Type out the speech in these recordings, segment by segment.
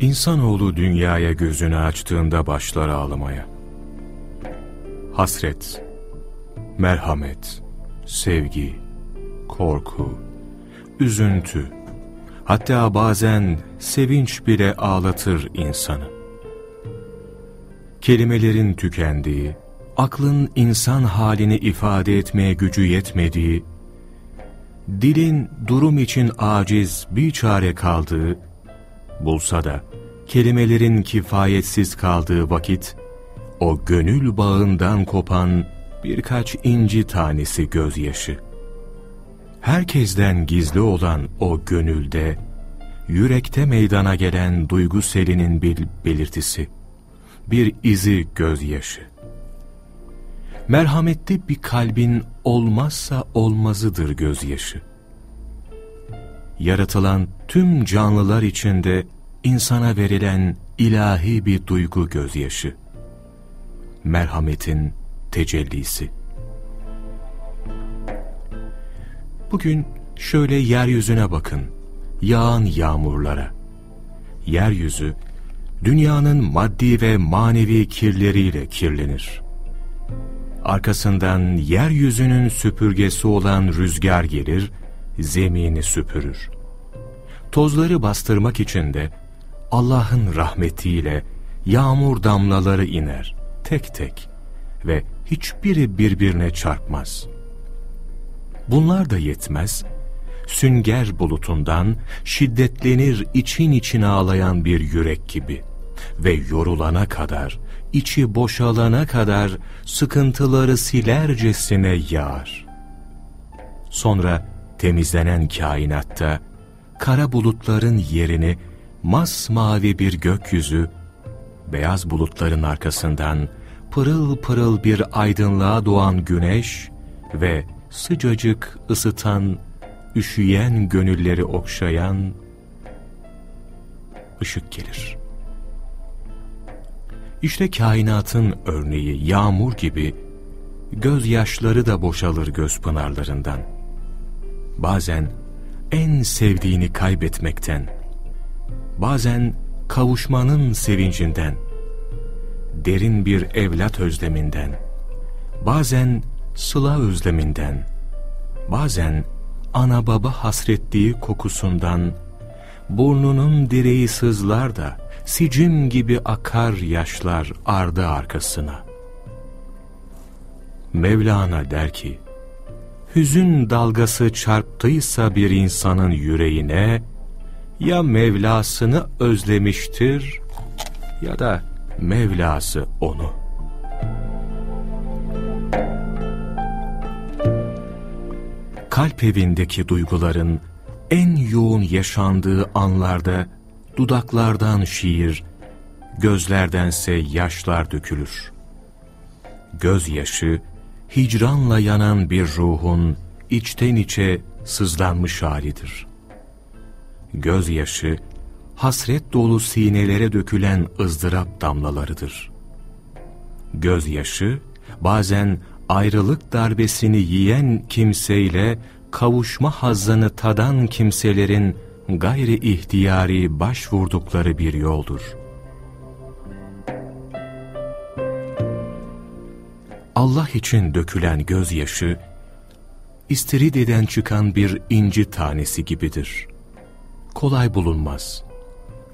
İnsanoğlu dünyaya gözünü açtığında başlar ağlamaya. Hasret, merhamet, sevgi, korku, üzüntü, hatta bazen sevinç bile ağlatır insanı. Kelimelerin tükendiği, aklın insan halini ifade etmeye gücü yetmediği, dilin durum için aciz bir çare kaldığı, bulsa da kelimelerin kifayetsiz kaldığı vakit, o gönül bağından kopan birkaç inci tanesi gözyaşı. Herkesten gizli olan o gönülde, yürekte meydana gelen duygu selinin bir belirtisi, bir izi gözyaşı. Merhametli bir kalbin olmazsa olmazıdır gözyaşı. Yaratılan tüm canlılar içinde insana verilen ilahi bir duygu gözyaşı. Merhametin tecellisi. Bugün şöyle yeryüzüne bakın, yağan yağmurlara. Yeryüzü, dünyanın maddi ve manevi kirleriyle kirlenir. Arkasından yeryüzünün süpürgesi olan rüzgar gelir, zemini süpürür. Tozları bastırmak için de Allah'ın rahmetiyle yağmur damlaları iner, tek tek ve hiçbiri birbirine çarpmaz. Bunlar da yetmez, sünger bulutundan şiddetlenir için için ağlayan bir yürek gibi ve yorulana kadar, içi boşalana kadar sıkıntıları silercesine yağar. Sonra temizlenen kainatta kara bulutların yerini masmavi bir gökyüzü, beyaz bulutların arkasından pırıl pırıl bir aydınlığa doğan güneş ve sıcacık ısıtan, üşüyen gönülleri okşayan ışık gelir. İşte kainatın örneği yağmur gibi gözyaşları da boşalır göz pınarlarından. Bazen en sevdiğini kaybetmekten, bazen kavuşmanın sevincinden, derin bir evlat özleminden, bazen sıla özleminden, bazen ana baba hasretliği kokusundan, burnunun direği sızlar da sicim gibi akar yaşlar ardı arkasına. Mevlana der ki, hüzün dalgası çarptıysa bir insanın yüreğine, ya Mevlasını özlemiştir ya da Mevlası onu. Kalp evindeki duyguların en yoğun yaşandığı anlarda dudaklardan şiir, gözlerdense yaşlar dökülür. Gözyaşı, hicranla yanan bir ruhun içten içe sızlanmış halidir. Gözyaşı, hasret dolu sinelere dökülen ızdırap damlalarıdır. Gözyaşı, bazen ayrılık darbesini yiyen kimseyle kavuşma hazzını tadan kimselerin gayri ihtiyari başvurdukları bir yoldur. Allah için dökülen gözyaşı, istirideden çıkan bir inci tanesi gibidir. Kolay bulunmaz.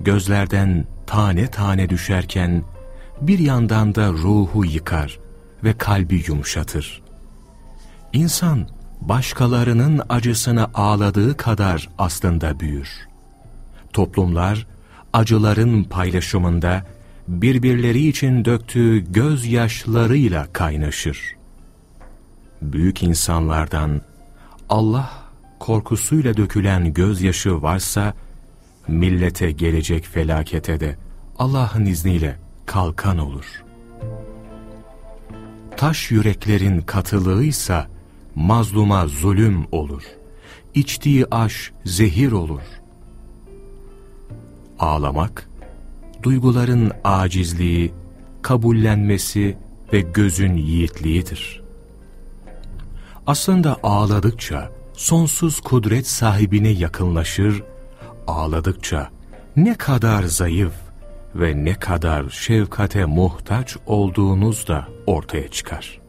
Gözlerden tane tane düşerken, bir yandan da ruhu yıkar ve kalbi yumuşatır. İnsan, başkalarının acısına ağladığı kadar aslında büyür. Toplumlar, acıların paylaşımında birbirleri için döktüğü gözyaşlarıyla kaynaşır. Büyük insanlardan Allah korkusuyla dökülen gözyaşı varsa, millete gelecek felakete de Allah'ın izniyle kalkan olur. Taş yüreklerin katılığıysa mazluma zulüm olur. İçtiği aş zehir olur. Ağlamak, duyguların acizliği, kabullenmesi ve gözün yiğitliğidir. Aslında ağladıkça sonsuz kudret sahibine yakınlaşır, ağladıkça ne kadar zayıf ve ne kadar şefkate muhtaç olduğunuz da ortaya çıkar.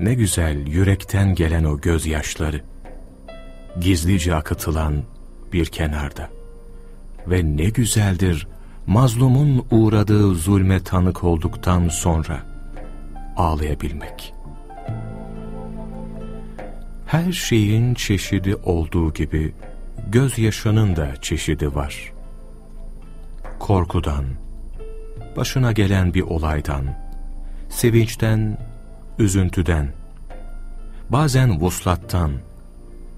Ne güzel yürekten gelen o gözyaşları, gizlice akıtılan bir kenarda. Ve ne güzeldir mazlumun uğradığı zulme tanık olduktan sonra ağlayabilmek. Her şeyin çeşidi olduğu gibi gözyaşının da çeşidi var. Korkudan, başına gelen bir olaydan, sevinçten, üzüntüden, bazen vuslattan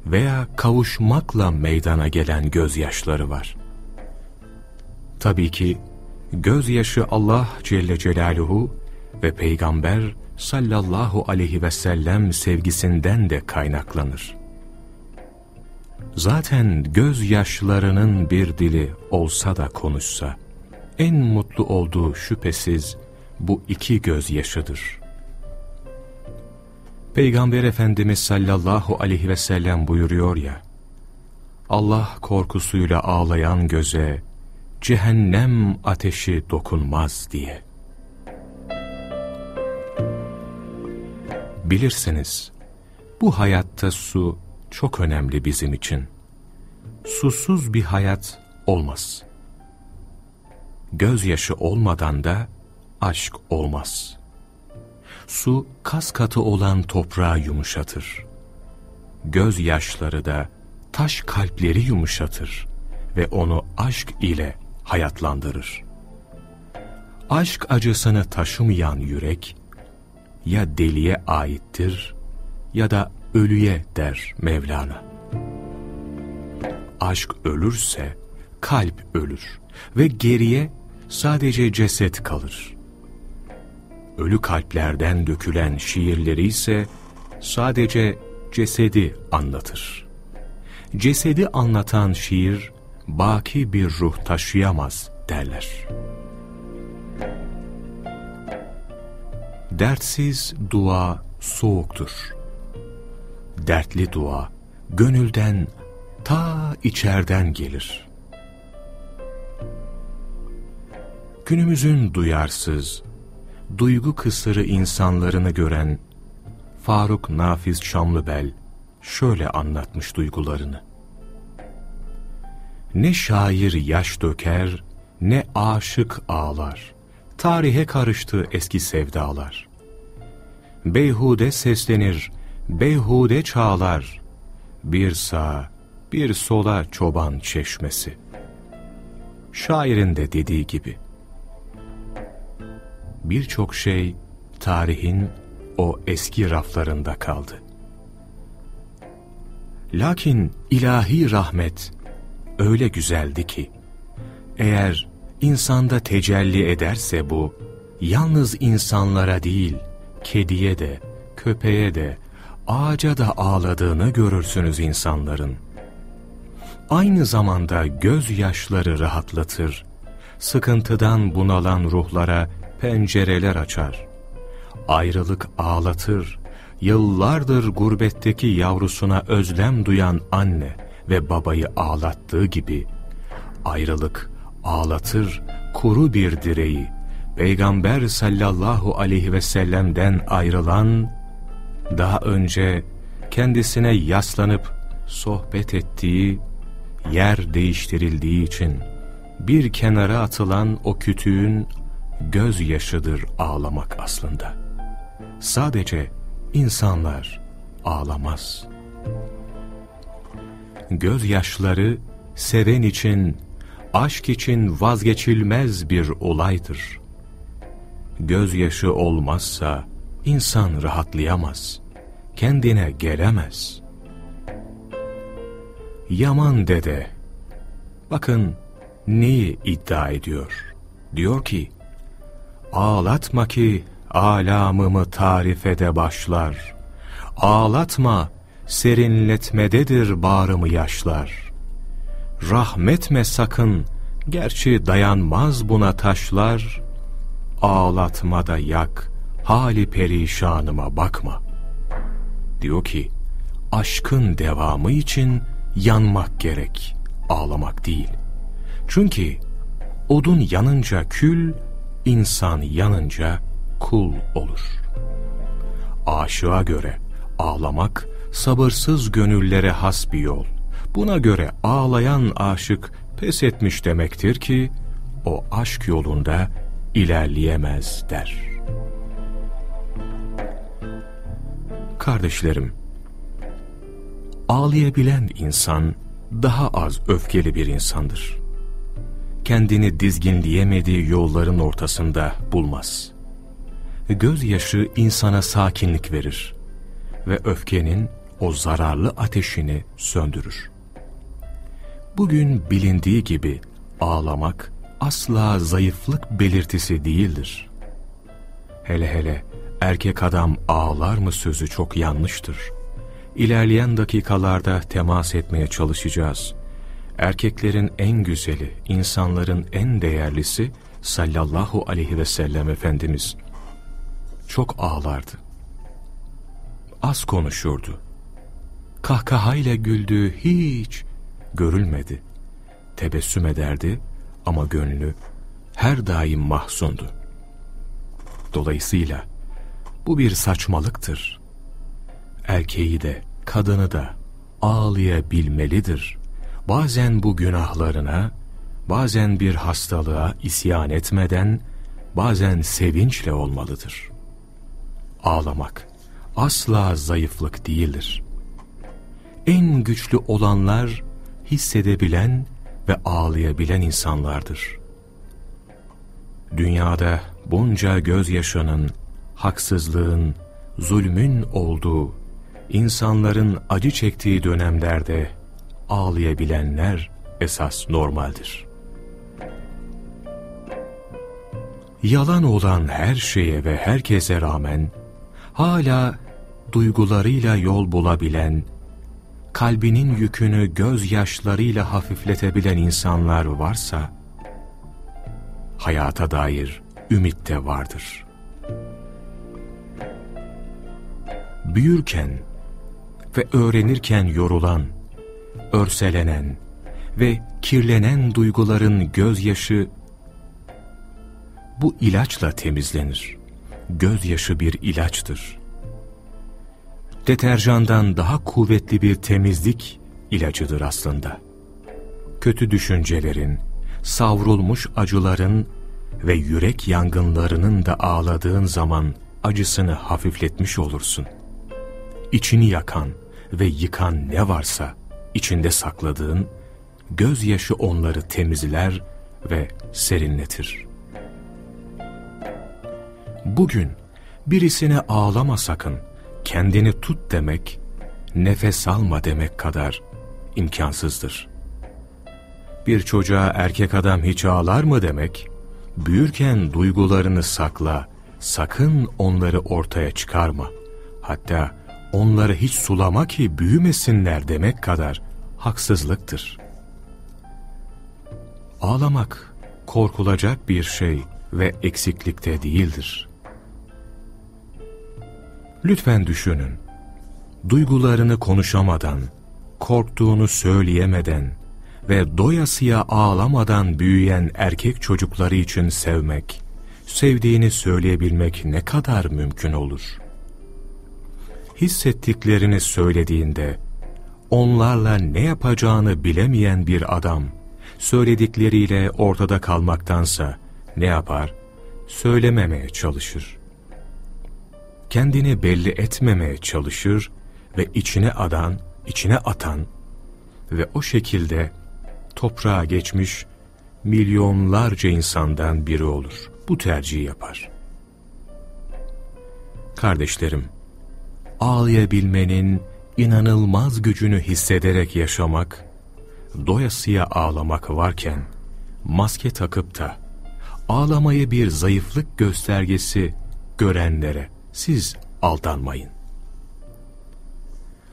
veya kavuşmakla meydana gelen gözyaşları var. Tabii ki gözyaşı Allah Celle Celaluhu ve Peygamber sallallahu aleyhi ve sellem sevgisinden de kaynaklanır. Zaten gözyaşlarının bir dili olsa da konuşsa, en mutlu olduğu şüphesiz bu iki gözyaşıdır. Peygamber Efendimiz sallallahu aleyhi ve sellem buyuruyor ya, Allah korkusuyla ağlayan göze cehennem ateşi dokunmaz diye. Bilirsiniz, bu hayatta su çok önemli bizim için. Susuz bir hayat olmaz. Gözyaşı olmadan da aşk olmaz. Su kas katı olan toprağı yumuşatır. Gözyaşları da taş kalpleri yumuşatır ve onu aşk ile hayatlandırır. Aşk acısını taşımayan yürek, ya deliye aittir ya da ölüye der Mevlana. Aşk ölürse kalp ölür ve geriye sadece ceset kalır. Ölü kalplerden dökülen şiirleri ise sadece cesedi anlatır. Cesedi anlatan şiir baki bir ruh taşıyamaz derler. Dertsiz dua soğuktur. Dertli dua gönülden ta içerden gelir. Günümüzün duyarsız, duygu kısırı insanlarını gören Faruk Nafiz Şamlıbel şöyle anlatmış duygularını. Ne şair yaş döker, ne aşık ağlar. Tarihe karıştı eski sevdalar. Beyhude seslenir, beyhude çağlar. Bir sağ, bir sola çoban çeşmesi. Şairin de dediği gibi. Birçok şey tarihin o eski raflarında kaldı. Lakin ilahi rahmet öyle güzeldi ki, eğer insanda tecelli ederse bu, yalnız insanlara değil, kediye de, köpeğe de, ağaca da ağladığını görürsünüz insanların. Aynı zamanda gözyaşları rahatlatır, sıkıntıdan bunalan ruhlara pencereler açar. Ayrılık ağlatır, yıllardır gurbetteki yavrusuna özlem duyan anne ve babayı ağlattığı gibi, ayrılık ağlatır kuru bir direği, Peygamber sallallahu aleyhi ve sellem'den ayrılan, daha önce kendisine yaslanıp sohbet ettiği, yer değiştirildiği için bir kenara atılan o kütüğün gözyaşıdır ağlamak aslında. Sadece insanlar ağlamaz. Gözyaşları seven için, aşk için vazgeçilmez bir olaydır. Gözyaşı olmazsa insan rahatlayamaz, kendine gelemez. Yaman dede, bakın neyi iddia ediyor? Diyor ki, ağlatma ki alamımı tarifede başlar. Ağlatma, serinletmededir bağrımı yaşlar. Rahmetme sakın, gerçi dayanmaz buna taşlar. Ağlatma da yak, hali perişanıma bakma. Diyor ki, aşkın devamı için yanmak gerek, ağlamak değil. Çünkü odun yanınca kül, insan yanınca kul olur. Aşığa göre ağlamak sabırsız gönüllere has bir yol. Buna göre ağlayan aşık pes etmiş demektir ki o aşk yolunda ilerleyemez der. Kardeşlerim, ağlayabilen insan daha az öfkeli bir insandır. Kendini dizginleyemediği yolların ortasında bulmaz. Gözyaşı insana sakinlik verir ve öfkenin o zararlı ateşini söndürür. Bugün bilindiği gibi ağlamak asla zayıflık belirtisi değildir. Hele hele erkek adam ağlar mı sözü çok yanlıştır. İlerleyen dakikalarda temas etmeye çalışacağız. Erkeklerin en güzeli, insanların en değerlisi sallallahu aleyhi ve sellem Efendimiz çok ağlardı. Az konuşurdu. Kahkahayla güldüğü hiç görülmedi. Tebessüm ederdi ama gönlü her daim mahzundu. Dolayısıyla bu bir saçmalıktır. Erkeği de kadını da ağlayabilmelidir. Bazen bu günahlarına, bazen bir hastalığa isyan etmeden, bazen sevinçle olmalıdır. Ağlamak asla zayıflık değildir. En güçlü olanlar hissedebilen ve ağlayabilen insanlardır. Dünyada bunca gözyaşının, haksızlığın, zulmün olduğu, insanların acı çektiği dönemlerde ağlayabilenler esas normaldir. Yalan olan her şeye ve herkese rağmen hala duygularıyla yol bulabilen, kalbinin yükünü gözyaşlarıyla hafifletebilen insanlar varsa, hayata dair ümit de vardır. Büyürken ve öğrenirken yorulan, örselenen ve kirlenen duyguların gözyaşı bu ilaçla temizlenir. Gözyaşı bir ilaçtır. Deterjandan daha kuvvetli bir temizlik ilacıdır aslında. Kötü düşüncelerin, savrulmuş acıların ve yürek yangınlarının da ağladığın zaman acısını hafifletmiş olursun. İçini yakan ve yıkan ne varsa içinde sakladığın, gözyaşı onları temizler ve serinletir. Bugün birisine ağlama sakın, kendini tut demek, nefes alma demek kadar imkansızdır. Bir çocuğa erkek adam hiç ağlar mı demek, büyürken duygularını sakla, sakın onları ortaya çıkarma. Hatta onları hiç sulama ki büyümesinler demek kadar haksızlıktır. Ağlamak korkulacak bir şey ve eksiklikte değildir. Lütfen düşünün, duygularını konuşamadan, korktuğunu söyleyemeden ve doyasıya ağlamadan büyüyen erkek çocukları için sevmek, sevdiğini söyleyebilmek ne kadar mümkün olur? Hissettiklerini söylediğinde, onlarla ne yapacağını bilemeyen bir adam, söyledikleriyle ortada kalmaktansa ne yapar? Söylememeye çalışır. Kendini belli etmemeye çalışır ve içine adan, içine atan ve o şekilde toprağa geçmiş milyonlarca insandan biri olur. Bu tercihi yapar. Kardeşlerim, ağlayabilmenin inanılmaz gücünü hissederek yaşamak, doyasıya ağlamak varken, maske takıp da ağlamayı bir zayıflık göstergesi görenlere siz aldanmayın.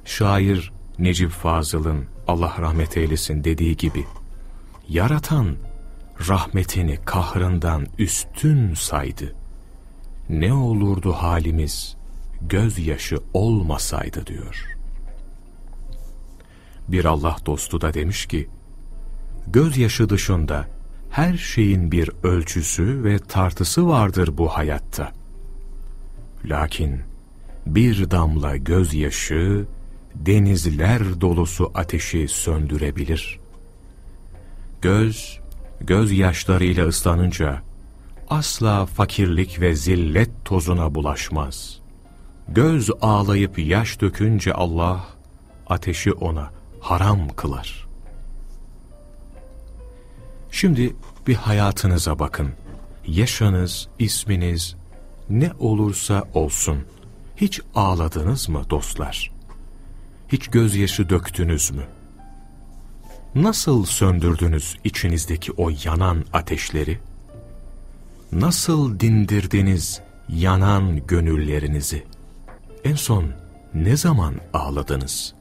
Şair Necip Fazıl'ın Allah rahmet eylesin dediği gibi, yaratan rahmetini kahrından üstün saydı. Ne olurdu halimiz gözyaşı olmasaydı diyor. Bir Allah dostu da demiş ki, gözyaşı dışında her şeyin bir ölçüsü ve tartısı vardır bu hayatta. Lakin bir damla gözyaşı denizler dolusu ateşi söndürebilir. Göz, gözyaşlarıyla ıslanınca asla fakirlik ve zillet tozuna bulaşmaz. Göz ağlayıp yaş dökünce Allah ateşi ona haram kılar. Şimdi bir hayatınıza bakın. Yaşanız, isminiz ne olursa olsun. Hiç ağladınız mı dostlar? Hiç gözyaşı döktünüz mü? Nasıl söndürdünüz içinizdeki o yanan ateşleri? Nasıl dindirdiniz yanan gönüllerinizi? En son ne zaman ağladınız?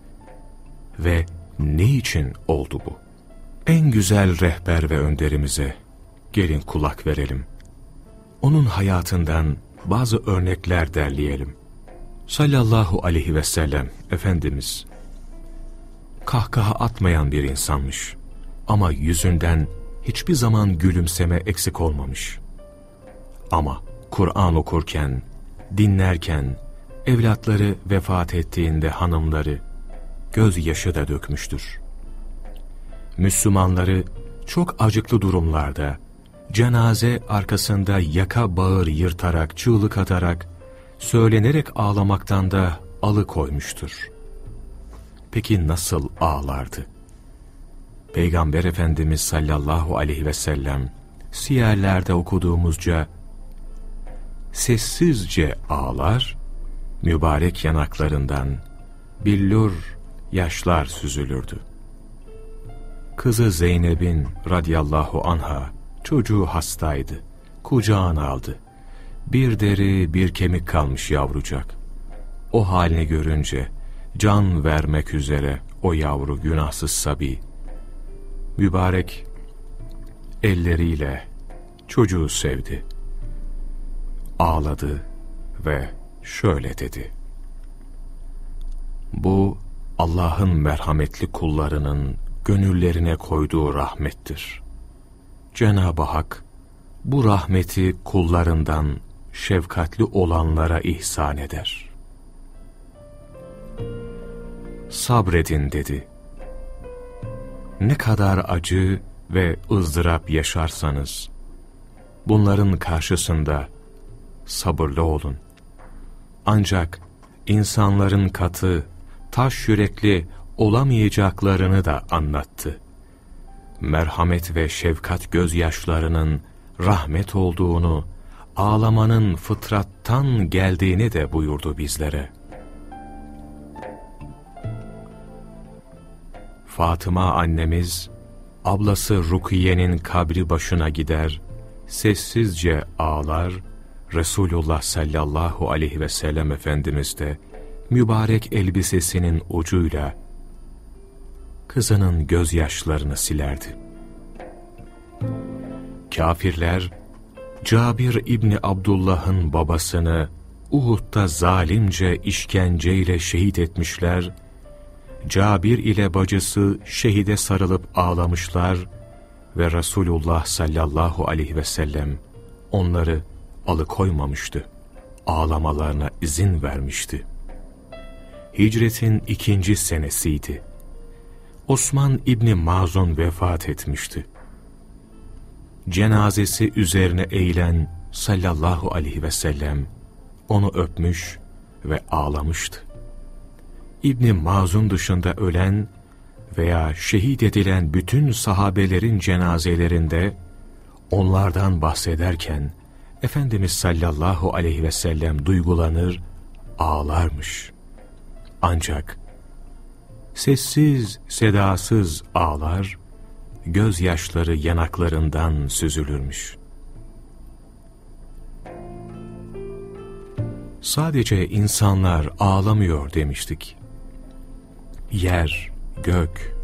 Ve ne için oldu bu? En güzel rehber ve önderimize gelin kulak verelim. Onun hayatından bazı örnekler derleyelim. Sallallahu aleyhi ve sellem Efendimiz kahkaha atmayan bir insanmış. Ama yüzünden hiçbir zaman gülümseme eksik olmamış. Ama Kur'an okurken, dinlerken, evlatları vefat ettiğinde hanımları gözyaşı da dökmüştür. Müslümanları çok acıklı durumlarda, cenaze arkasında yaka bağır yırtarak, çığlık atarak, söylenerek ağlamaktan da alıkoymuştur. Peki nasıl ağlardı? Peygamber Efendimiz sallallahu aleyhi ve sellem siyerlerde okuduğumuzca sessizce ağlar, mübarek yanaklarından billur yaşlar süzülürdü. Kızı Zeynep'in radiyallahu anha çocuğu hastaydı. Kucağına aldı. Bir deri bir kemik kalmış yavrucak. O halini görünce can vermek üzere o yavru günahsız sabi. Mübarek elleriyle çocuğu sevdi. Ağladı ve şöyle dedi. Bu Allah'ın merhametli kullarının gönüllerine koyduğu rahmettir. Cenab-ı Hak bu rahmeti kullarından şefkatli olanlara ihsan eder. Sabredin dedi. Ne kadar acı ve ızdırap yaşarsanız, bunların karşısında sabırlı olun. Ancak insanların katı, taş yürekli olamayacaklarını da anlattı. Merhamet ve şefkat gözyaşlarının rahmet olduğunu, ağlamanın fıtrattan geldiğini de buyurdu bizlere. Fatıma annemiz, ablası Rukiye'nin kabri başına gider, sessizce ağlar, Resulullah sallallahu aleyhi ve sellem Efendimiz de mübarek elbisesinin ucuyla kızının gözyaşlarını silerdi. Kafirler, Cabir İbni Abdullah'ın babasını Uhud'da zalimce işkenceyle şehit etmişler, Cabir ile bacısı şehide sarılıp ağlamışlar ve Resulullah sallallahu aleyhi ve sellem onları alıkoymamıştı. Ağlamalarına izin vermişti. Hicretin ikinci senesiydi. Osman İbni Mazun vefat etmişti. Cenazesi üzerine eğilen sallallahu aleyhi ve sellem onu öpmüş ve ağlamıştı. İbni Mazun dışında ölen veya şehit edilen bütün sahabelerin cenazelerinde onlardan bahsederken Efendimiz sallallahu aleyhi ve sellem duygulanır, ağlarmış. Ancak sessiz, sedasız ağlar, gözyaşları yanaklarından süzülürmüş. Sadece insanlar ağlamıyor demiştik. Yer, gök,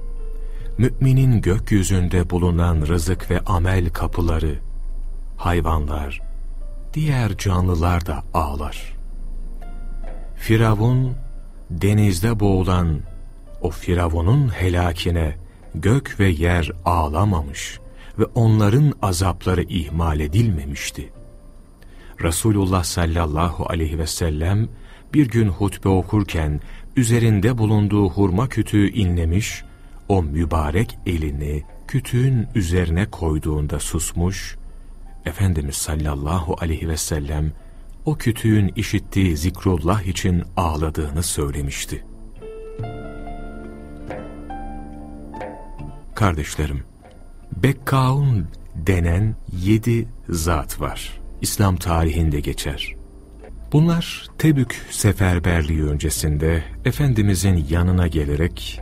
müminin gökyüzünde bulunan rızık ve amel kapıları, hayvanlar, diğer canlılar da ağlar. Firavun, denizde boğulan o Firavun'un helakine gök ve yer ağlamamış ve onların azapları ihmal edilmemişti. Resulullah sallallahu aleyhi ve sellem bir gün hutbe okurken üzerinde bulunduğu hurma kütüğü inlemiş, o mübarek elini kütüğün üzerine koyduğunda susmuş, Efendimiz sallallahu aleyhi ve sellem o kütüğün işittiği zikrullah için ağladığını söylemişti. Kardeşlerim, Bekkaun denen yedi zat var. İslam tarihinde geçer. Bunlar Tebük seferberliği öncesinde Efendimizin yanına gelerek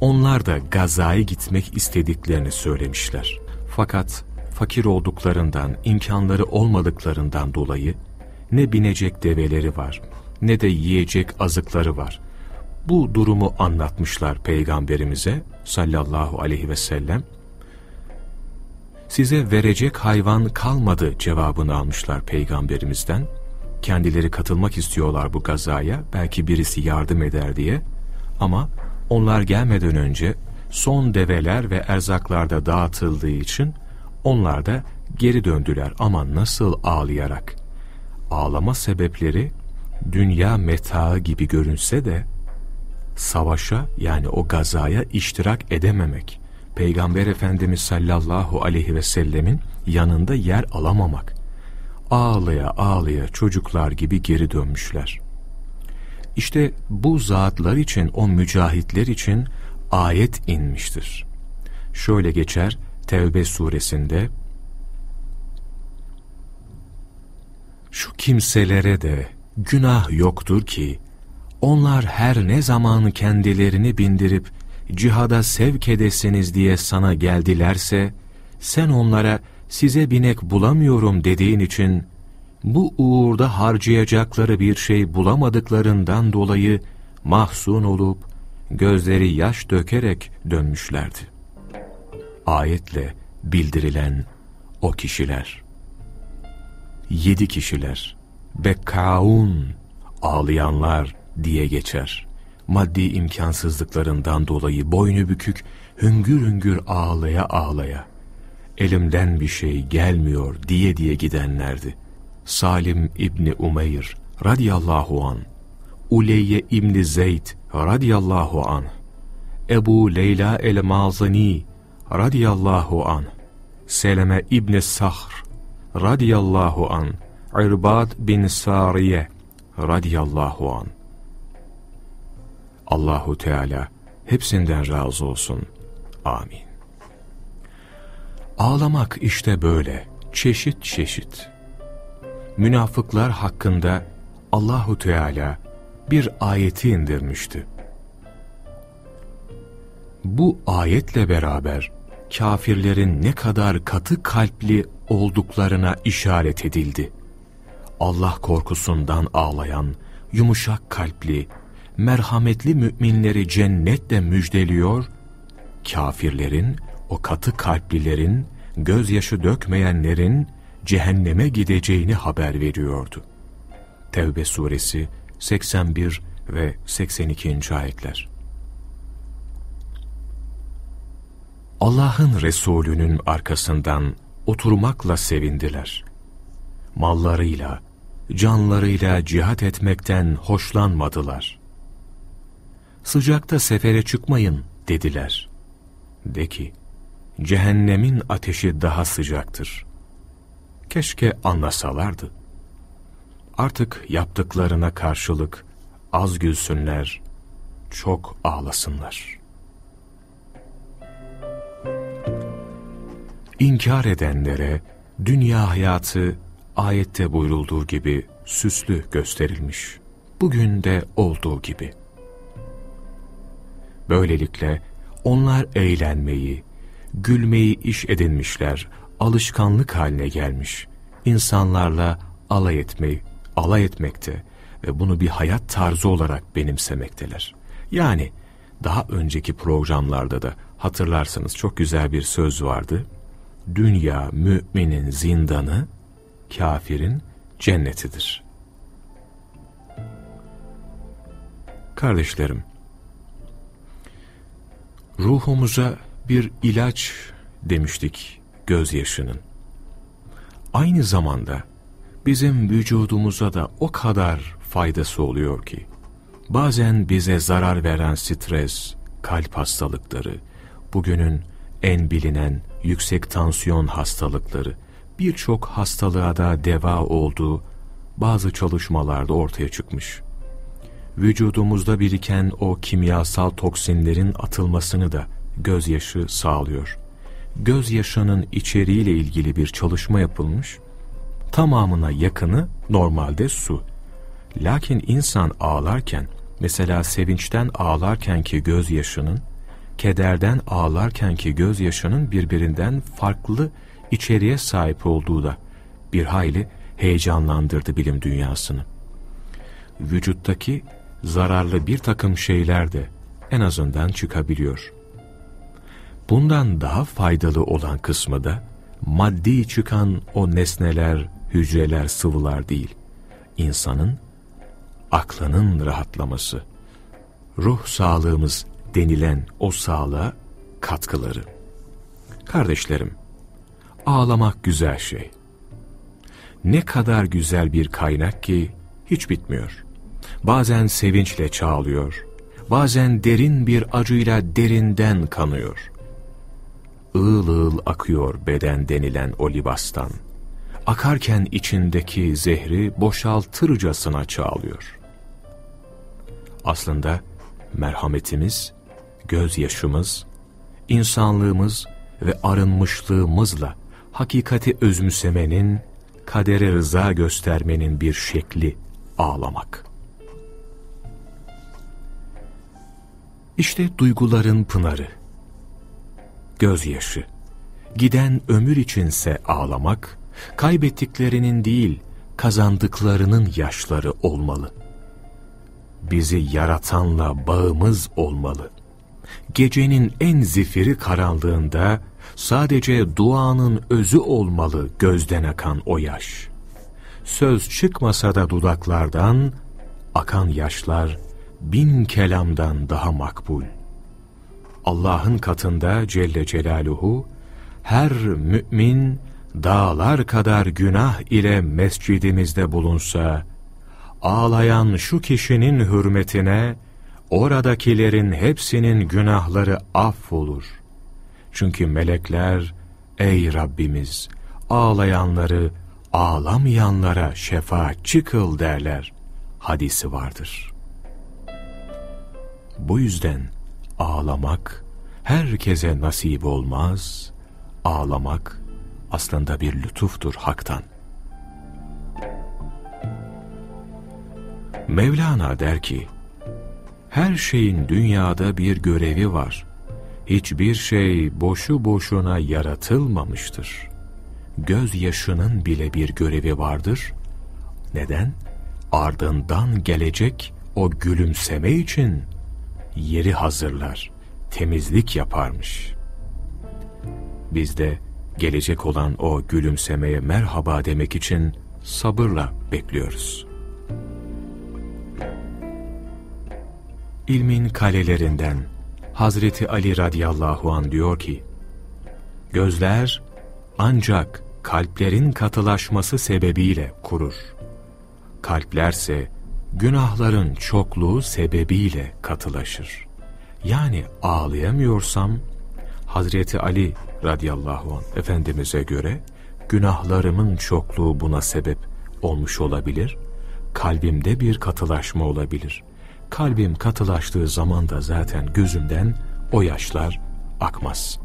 onlar da gazaya gitmek istediklerini söylemişler. Fakat fakir olduklarından, imkanları olmadıklarından dolayı ne binecek develeri var, ne de yiyecek azıkları var. Bu durumu anlatmışlar Peygamberimize sallallahu aleyhi ve sellem. Size verecek hayvan kalmadı cevabını almışlar Peygamberimizden. Kendileri katılmak istiyorlar bu gazaya, belki birisi yardım eder diye. Ama onlar gelmeden önce son develer ve erzaklar da dağıtıldığı için onlar da geri döndüler ama nasıl ağlayarak. Ağlama sebepleri dünya metaı gibi görünse de savaşa yani o gazaya iştirak edememek, Peygamber Efendimiz sallallahu aleyhi ve sellemin yanında yer alamamak, ağlaya ağlaya çocuklar gibi geri dönmüşler. İşte bu zatlar için, o mücahitler için ayet inmiştir. Şöyle geçer Tevbe suresinde, Şu kimselere de günah yoktur ki, onlar her ne zaman kendilerini bindirip cihada sevk edesiniz diye sana geldilerse, sen onlara size binek bulamıyorum dediğin için, bu uğurda harcayacakları bir şey bulamadıklarından dolayı mahzun olup, gözleri yaş dökerek dönmüşlerdi. Ayetle bildirilen o kişiler. Yedi kişiler, bekkaun, ağlayanlar diye geçer. Maddi imkansızlıklarından dolayı boynu bükük, hüngür hüngür ağlaya ağlaya, elimden bir şey gelmiyor diye diye gidenlerdi. Salim İbni Umeyr radiyallahu an, Uleyye İbni Zeyd radiyallahu an, Ebu Leyla el-Mazani radiyallahu an, Seleme İbni Sahr radiyallahu an, İrbad bin Sariye radiyallahu an. Allahu Teala hepsinden razı olsun. Amin. Ağlamak işte böyle, çeşit çeşit. Münafıklar hakkında Allahu Teala bir ayeti indirmişti. Bu ayetle beraber kafirlerin ne kadar katı kalpli olduklarına işaret edildi. Allah korkusundan ağlayan, yumuşak kalpli, merhametli müminleri cennetle müjdeliyor, kafirlerin, o katı kalplilerin, gözyaşı dökmeyenlerin cehenneme gideceğini haber veriyordu. Tevbe suresi 81 ve 82. ayetler. Allah'ın Resulü'nün arkasından oturmakla sevindiler. Mallarıyla, canlarıyla cihat etmekten hoşlanmadılar. Sıcakta sefere çıkmayın dediler. De ki, cehennemin ateşi daha sıcaktır. Keşke anlasalardı. Artık yaptıklarına karşılık az gülsünler, çok ağlasınlar. İnkar edenlere dünya hayatı ayette buyurulduğu gibi süslü gösterilmiş. Bugün de olduğu gibi. Böylelikle onlar eğlenmeyi, gülmeyi iş edinmişler, alışkanlık haline gelmiş. İnsanlarla alay etmeyi, alay etmekte ve bunu bir hayat tarzı olarak benimsemekteler. Yani daha önceki programlarda da hatırlarsanız çok güzel bir söz vardı. Dünya müminin zindanı, kafirin cennetidir. Kardeşlerim, ruhumuza bir ilaç demiştik gözyaşının. Aynı zamanda bizim vücudumuza da o kadar faydası oluyor ki, bazen bize zarar veren stres, kalp hastalıkları, bugünün en bilinen yüksek tansiyon hastalıkları, birçok hastalığa da deva olduğu bazı çalışmalarda ortaya çıkmış. Vücudumuzda biriken o kimyasal toksinlerin atılmasını da gözyaşı sağlıyor. Gözyaşının içeriğiyle ilgili bir çalışma yapılmış. Tamamına yakını normalde su. Lakin insan ağlarken, mesela sevinçten ağlarken ki gözyaşının, kederden ağlarken ki gözyaşının birbirinden farklı içeriğe sahip olduğu da bir hayli heyecanlandırdı bilim dünyasını. Vücuttaki zararlı bir takım şeyler de en azından çıkabiliyor. Bundan daha faydalı olan kısmı da maddi çıkan o nesneler, hücreler, sıvılar değil. İnsanın aklının rahatlaması, ruh sağlığımız denilen o sağlığa katkıları. Kardeşlerim, ağlamak güzel şey. Ne kadar güzel bir kaynak ki hiç bitmiyor. Bazen sevinçle çağlıyor, bazen derin bir acıyla derinden kanıyor. Iğıl ığıl akıyor beden denilen o libastan. Akarken içindeki zehri boşaltırcasına çağlıyor. Aslında merhametimiz, gözyaşımız, insanlığımız ve arınmışlığımızla hakikati özümsemenin, kadere rıza göstermenin bir şekli ağlamak. İşte duyguların pınarı, gözyaşı. Giden ömür içinse ağlamak, kaybettiklerinin değil, kazandıklarının yaşları olmalı. Bizi yaratanla bağımız olmalı. Gecenin en zifiri karanlığında, sadece duanın özü olmalı gözden akan o yaş. Söz çıkmasa da dudaklardan, akan yaşlar bin kelamdan daha makbul. Allah'ın katında Celle Celaluhu, her mümin dağlar kadar günah ile mescidimizde bulunsa, ağlayan şu kişinin hürmetine, oradakilerin hepsinin günahları affolur. Çünkü melekler, ey Rabbimiz, ağlayanları ağlamayanlara şefaatçi kıl derler. Hadisi vardır. Bu yüzden ağlamak herkese nasip olmaz, ağlamak aslında bir lütuftur haktan. Mevlana der ki, her şeyin dünyada bir görevi var hiçbir şey boşu boşuna yaratılmamıştır. Gözyaşının bile bir görevi vardır. Neden? Ardından gelecek o gülümseme için yeri hazırlar, temizlik yaparmış. Biz de gelecek olan o gülümsemeye merhaba demek için sabırla bekliyoruz. İlmin kalelerinden Hazreti Ali radıyallahu an diyor ki, Gözler ancak kalplerin katılaşması sebebiyle kurur. Kalplerse günahların çokluğu sebebiyle katılaşır. Yani ağlayamıyorsam, Hazreti Ali radıyallahu an Efendimiz'e göre günahlarımın çokluğu buna sebep olmuş olabilir, kalbimde bir katılaşma olabilir kalbim katılaştığı zaman da zaten gözümden o yaşlar akmaz.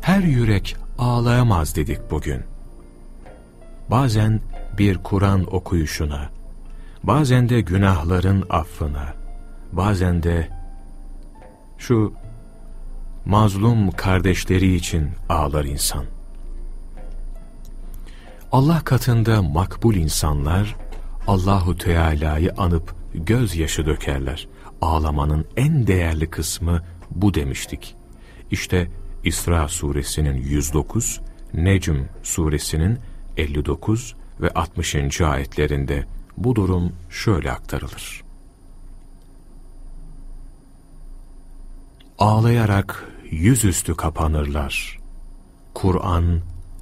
Her yürek ağlayamaz dedik bugün. Bazen bir Kur'an okuyuşuna, bazen de günahların affına, bazen de şu mazlum kardeşleri için ağlar insan. Allah katında makbul insanlar Allahu Teala'yı anıp gözyaşı dökerler. Ağlamanın en değerli kısmı bu demiştik. İşte İsra suresinin 109, Necm suresinin 59 ve 60. ayetlerinde bu durum şöyle aktarılır. ağlayarak yüzüstü kapanırlar. Kur'an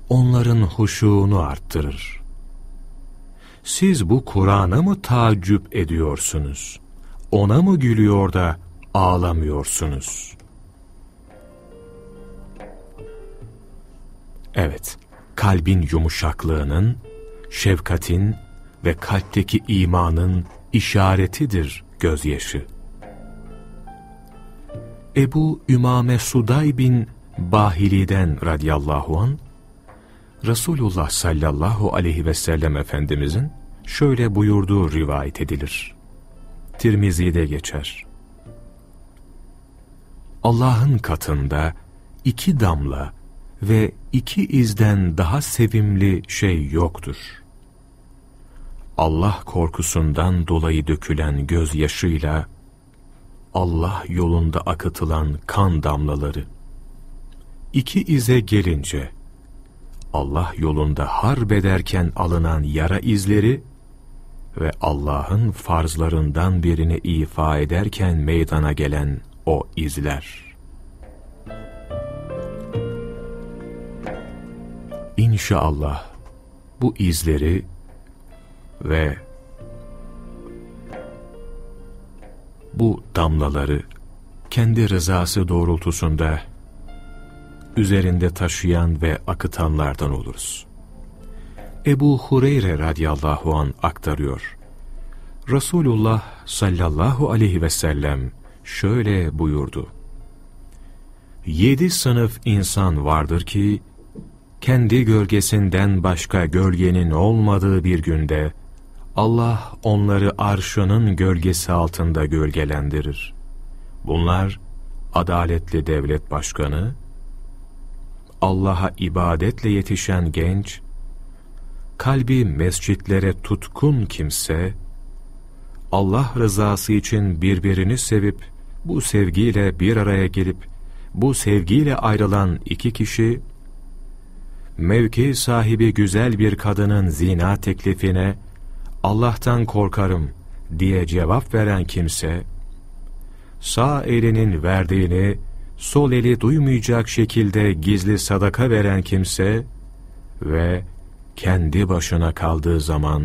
onların huşuğunu arttırır. Siz bu Kur'an'a mı taaccüp ediyorsunuz? Ona mı gülüyor da ağlamıyorsunuz? Evet, kalbin yumuşaklığının, şefkatin ve kalpteki imanın işaretidir gözyaşı. Ebu Ümame Suday bin Bahili'den radiyallahu an Resulullah sallallahu aleyhi ve sellem Efendimizin şöyle buyurduğu rivayet edilir. Tirmizi'de geçer. Allah'ın katında iki damla ve iki izden daha sevimli şey yoktur. Allah korkusundan dolayı dökülen gözyaşıyla Allah yolunda akıtılan kan damlaları. İki ize gelince, Allah yolunda harp ederken alınan yara izleri ve Allah'ın farzlarından birini ifa ederken meydana gelen o izler. İnşallah bu izleri ve bu damlaları kendi rızası doğrultusunda üzerinde taşıyan ve akıtanlardan oluruz. Ebu Hureyre radıyallahu an aktarıyor. Resulullah sallallahu aleyhi ve sellem şöyle buyurdu. Yedi sınıf insan vardır ki, kendi gölgesinden başka gölgenin olmadığı bir günde, Allah onları arşının gölgesi altında gölgelendirir. Bunlar, adaletli devlet başkanı, Allah'a ibadetle yetişen genç, kalbi mescitlere tutkun kimse, Allah rızası için birbirini sevip, bu sevgiyle bir araya gelip, bu sevgiyle ayrılan iki kişi, mevki sahibi güzel bir kadının zina teklifine, Allah'tan korkarım diye cevap veren kimse, sağ elinin verdiğini, sol eli duymayacak şekilde gizli sadaka veren kimse ve kendi başına kaldığı zaman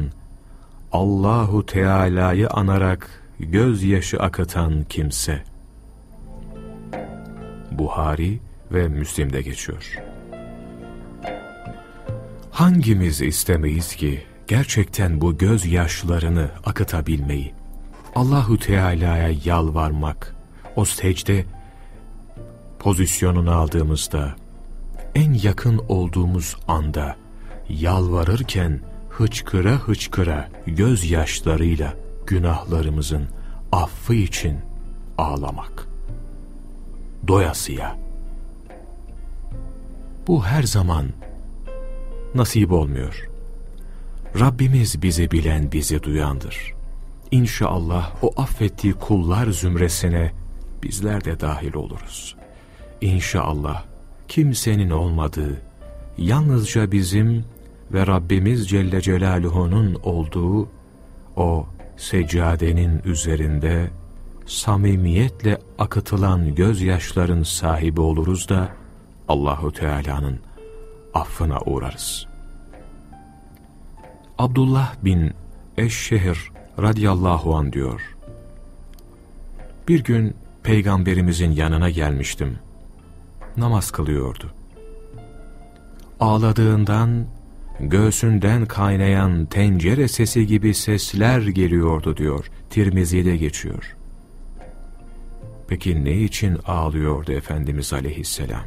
Allahu Teala'yı anarak gözyaşı akıtan kimse. Buhari ve Müslim'de geçiyor. Hangimiz istemeyiz ki gerçekten bu gözyaşlarını akıtabilmeyi? Allahu Teala'ya yalvarmak, o secde pozisyonunu aldığımızda, en yakın olduğumuz anda, yalvarırken hıçkıra hıçkıra gözyaşlarıyla günahlarımızın affı için ağlamak. Doyasıya. Bu her zaman nasip olmuyor. Rabbimiz bizi bilen, bizi duyandır. İnşallah o affettiği kullar zümresine bizler de dahil oluruz. İnşallah kimsenin olmadığı, yalnızca bizim ve Rabbimiz Celle Celaluhu'nun olduğu o seccadenin üzerinde samimiyetle akıtılan gözyaşların sahibi oluruz da Allahu Teala'nın affına uğrarız. Abdullah bin Eşşehir radıyallahu an diyor. Bir gün peygamberimizin yanına gelmiştim. Namaz kılıyordu. Ağladığından göğsünden kaynayan tencere sesi gibi sesler geliyordu diyor. Tirmizi'de geçiyor. Peki ne için ağlıyordu Efendimiz aleyhisselam?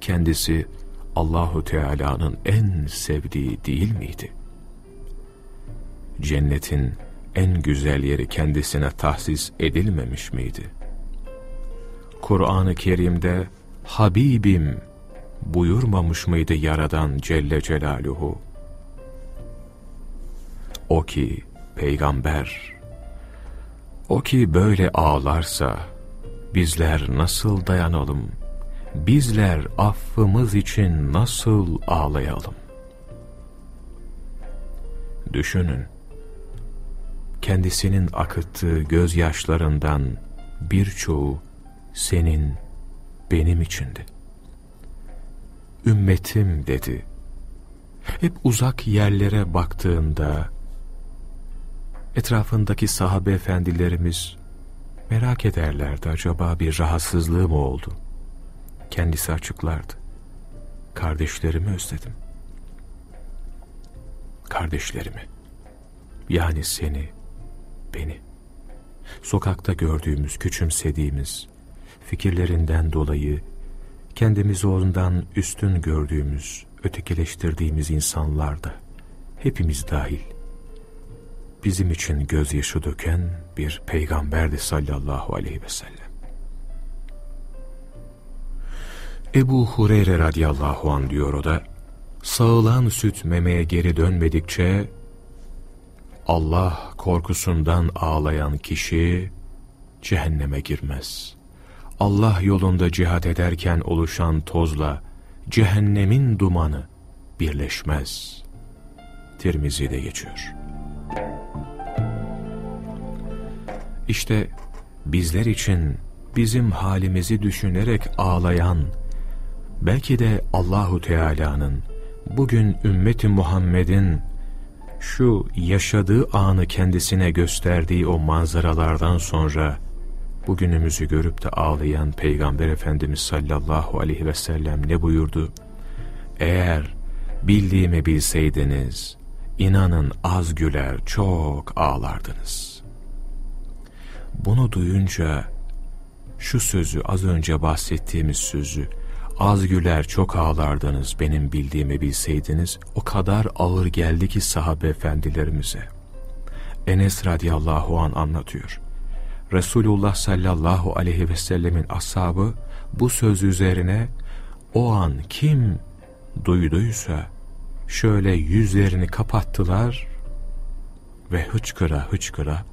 Kendisi Allahu Teala'nın en sevdiği değil miydi? Cennetin en güzel yeri kendisine tahsis edilmemiş miydi? Kur'an-ı Kerim'de Habibim buyurmamış mıydı Yaradan Celle Celaluhu? O ki peygamber, o ki böyle ağlarsa bizler nasıl dayanalım? Bizler affımız için nasıl ağlayalım? Düşünün, kendisinin akıttığı gözyaşlarından birçoğu senin, benim içindi. Ümmetim dedi. Hep uzak yerlere baktığında etrafındaki sahabe efendilerimiz merak ederlerdi acaba bir rahatsızlığı mı oldu? Kendisi açıklardı. Kardeşlerimi özledim. Kardeşlerimi. Yani seni, beni. Sokakta gördüğümüz, küçümsediğimiz, fikirlerinden dolayı kendimizi ondan üstün gördüğümüz, ötekileştirdiğimiz insanlar da, hepimiz dahil, bizim için gözyaşı döken bir peygamberdi sallallahu aleyhi ve sellem. Ebu Hureyre radıyallahu an diyor o da, sağılan süt memeye geri dönmedikçe, Allah korkusundan ağlayan kişi cehenneme girmez. Allah yolunda cihat ederken oluşan tozla cehennemin dumanı birleşmez. Tirmizi'de geçiyor. İşte bizler için bizim halimizi düşünerek ağlayan, belki de Allahu Teala'nın bugün ümmeti Muhammed'in şu yaşadığı anı kendisine gösterdiği o manzaralardan sonra bugünümüzü görüp de ağlayan Peygamber Efendimiz sallallahu aleyhi ve sellem ne buyurdu? Eğer bildiğimi bilseydiniz, inanın az güler çok ağlardınız. Bunu duyunca şu sözü az önce bahsettiğimiz sözü az güler çok ağlardınız benim bildiğimi bilseydiniz o kadar ağır geldi ki sahabe efendilerimize. Enes radıyallahu an anlatıyor. Resulullah sallallahu aleyhi ve sellemin ashabı bu söz üzerine o an kim duyduysa şöyle yüzlerini kapattılar ve hıçkıra hıçkıra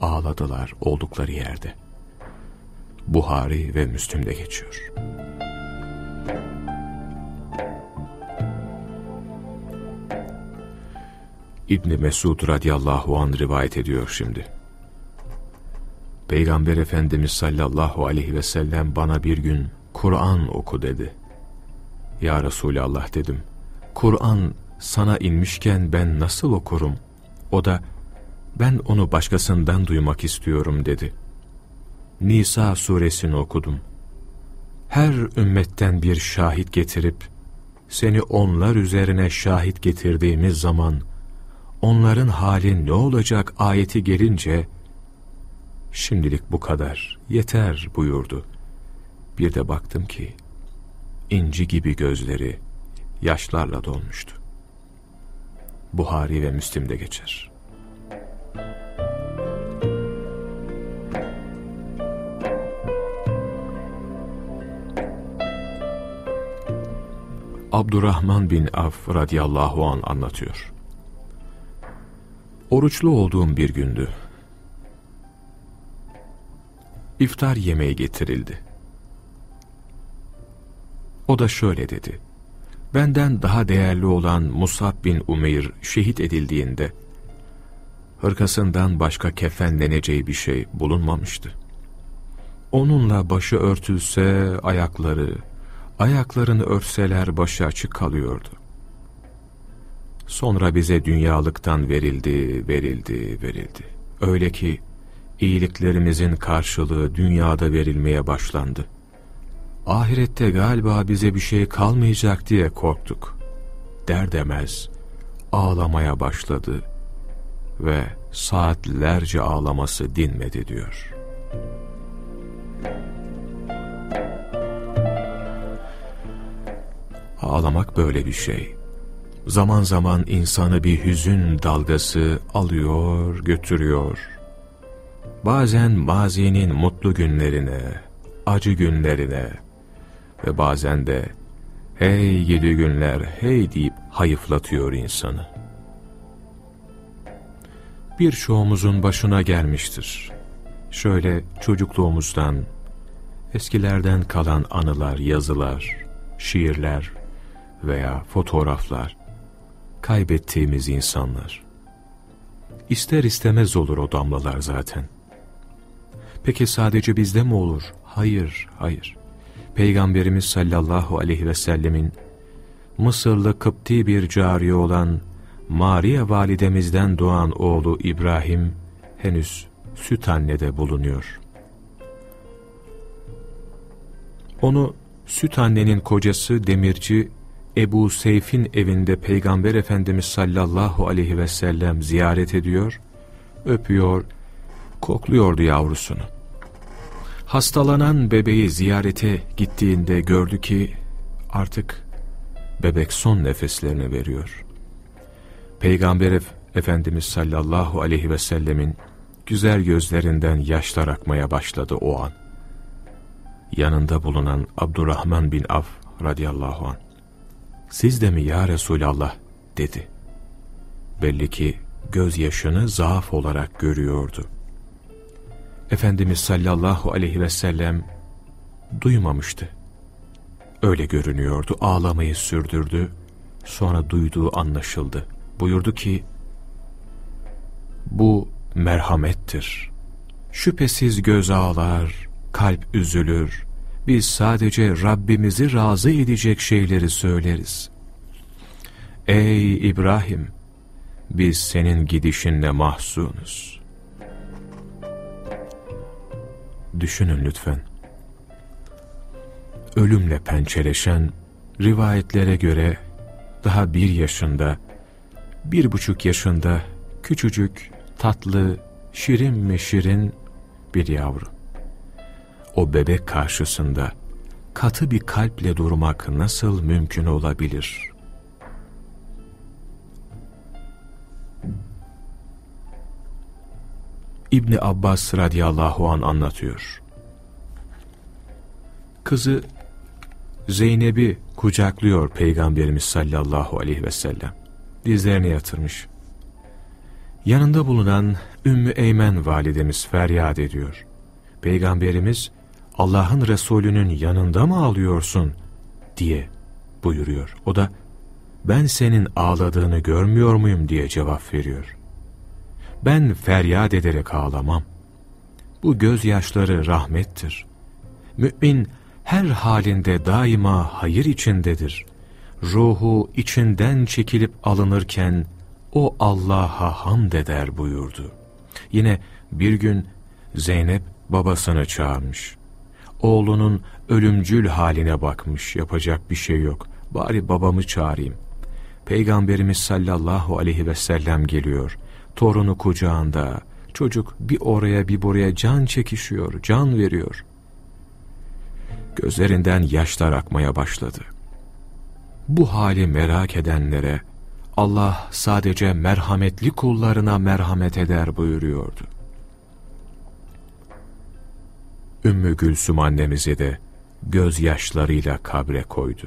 ağladılar oldukları yerde. Buhari ve Müslim'de geçiyor. İbni Mesud radıyallahu an rivayet ediyor şimdi. Peygamber Efendimiz sallallahu aleyhi ve sellem bana bir gün Kur'an oku dedi. Ya Resulallah dedim. Kur'an sana inmişken ben nasıl okurum? O da ben onu başkasından duymak istiyorum dedi. Nisa suresini okudum. Her ümmetten bir şahit getirip seni onlar üzerine şahit getirdiğimiz zaman onların hali ne olacak ayeti gelince şimdilik bu kadar yeter buyurdu. Bir de baktım ki inci gibi gözleri yaşlarla dolmuştu. Buhari ve Müslim'de geçer. Abdurrahman bin Af radıyallahu an anlatıyor. Oruçlu olduğum bir gündü. İftar yemeği getirildi. O da şöyle dedi. Benden daha değerli olan Musab bin Umeyr şehit edildiğinde, hırkasından başka kefenleneceği bir şey bulunmamıştı. Onunla başı örtülse ayakları, ayaklarını örtseler başı açık kalıyordu. Sonra bize dünyalıktan verildi, verildi, verildi. Öyle ki iyiliklerimizin karşılığı dünyada verilmeye başlandı. Ahirette galiba bize bir şey kalmayacak diye korktuk. Der demez ağlamaya başladı ve saatlerce ağlaması dinmedi diyor. Ağlamak böyle bir şey zaman zaman insanı bir hüzün dalgası alıyor, götürüyor. Bazen mazinin mutlu günlerine, acı günlerine ve bazen de hey gidi günler hey deyip hayıflatıyor insanı. Birçoğumuzun başına gelmiştir. Şöyle çocukluğumuzdan, eskilerden kalan anılar, yazılar, şiirler veya fotoğraflar kaybettiğimiz insanlar. İster istemez olur o damlalar zaten. Peki sadece bizde mi olur? Hayır, hayır. Peygamberimiz sallallahu aleyhi ve sellemin Mısırlı Kıpti bir cariye olan Maria validemizden doğan oğlu İbrahim henüz süt annede bulunuyor. Onu süt annenin kocası demirci Ebu Seyf'in evinde Peygamber Efendimiz sallallahu aleyhi ve sellem ziyaret ediyor, öpüyor, kokluyordu yavrusunu. Hastalanan bebeği ziyarete gittiğinde gördü ki artık bebek son nefeslerini veriyor. Peygamber Efendimiz sallallahu aleyhi ve sellemin güzel gözlerinden yaşlar akmaya başladı o an. Yanında bulunan Abdurrahman bin Af radıyallahu an. Siz de mi ya Resulallah dedi. Belli ki gözyaşını zaaf olarak görüyordu. Efendimiz sallallahu aleyhi ve sellem duymamıştı. Öyle görünüyordu, ağlamayı sürdürdü, sonra duyduğu anlaşıldı. Buyurdu ki, bu merhamettir. Şüphesiz göz ağlar, kalp üzülür, biz sadece Rabbimizi razı edecek şeyleri söyleriz. Ey İbrahim! Biz senin gidişinle mahzunuz. Düşünün lütfen. Ölümle pençeleşen, rivayetlere göre daha bir yaşında, bir buçuk yaşında küçücük, tatlı, şirin mi şirin bir yavru. O bebek karşısında katı bir kalple durmak nasıl mümkün olabilir? İbni Abbas radıyallahu an anlatıyor. Kızı Zeynep'i kucaklıyor Peygamberimiz sallallahu aleyhi ve sellem. Dizlerine yatırmış. Yanında bulunan Ümmü Eymen validemiz feryat ediyor. Peygamberimiz Allah'ın Resulü'nün yanında mı ağlıyorsun diye buyuruyor. O da ben senin ağladığını görmüyor muyum diye cevap veriyor. Ben feryat ederek ağlamam. Bu gözyaşları rahmettir. Mümin her halinde daima hayır içindedir. Ruhu içinden çekilip alınırken o Allah'a hamd eder buyurdu. Yine bir gün Zeynep babasını çağırmış. Oğlunun ölümcül haline bakmış, yapacak bir şey yok. Bari babamı çağırayım. Peygamberimiz sallallahu aleyhi ve sellem geliyor. Torunu kucağında. Çocuk bir oraya bir buraya can çekişiyor, can veriyor. Gözlerinden yaşlar akmaya başladı. Bu hali merak edenlere Allah sadece merhametli kullarına merhamet eder buyuruyordu. Ümmü Gülsüm annemizi de gözyaşlarıyla kabre koydu.